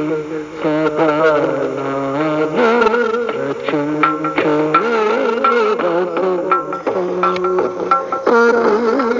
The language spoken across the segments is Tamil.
Thank you.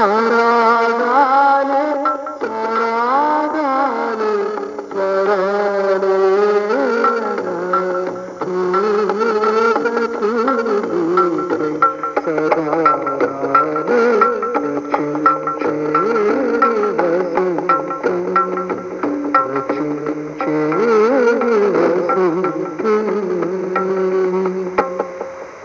ಸುಖ